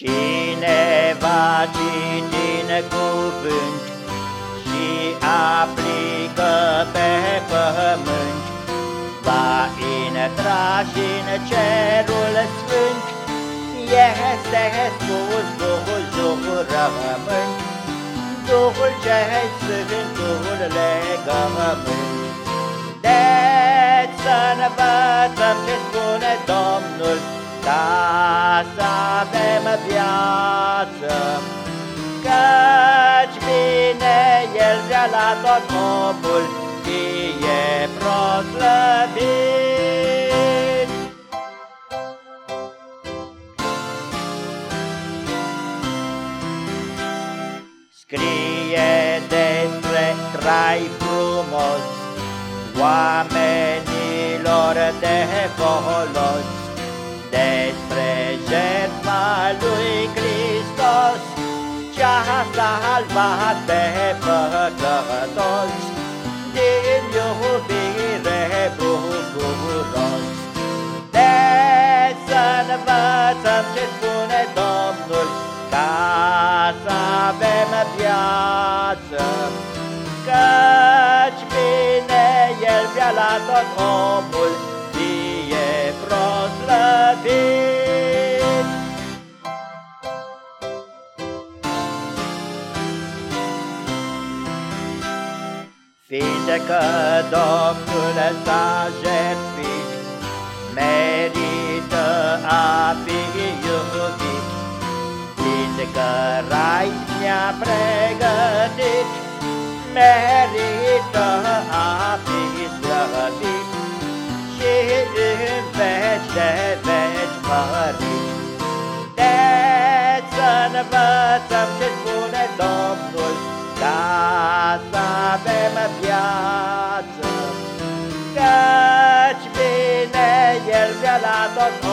Cine va citi în cuvânt și aplică pe pământ, va intra și în cerul sfânt, este spus Duhul jurământ, Duhul cei sfânt, Duhul legământ. Deci să învățăm ce spune Domnul, ca să tot omul, fie proslăvit. Scrie despre trai frumos, oamenilor de folos, ce-a salvat pe păcătoși, din iubire bucuros. De să învățăm ce spune Domnul, ca să avem viață, căci bine El vrea la tot omul, Fiinde că Domnul s-a jertfit, merită a fi iubit, fiinde că rai ne-a pregătit, merită a fi slăvit și în veci de veci mărit. Deci să învățăm ce El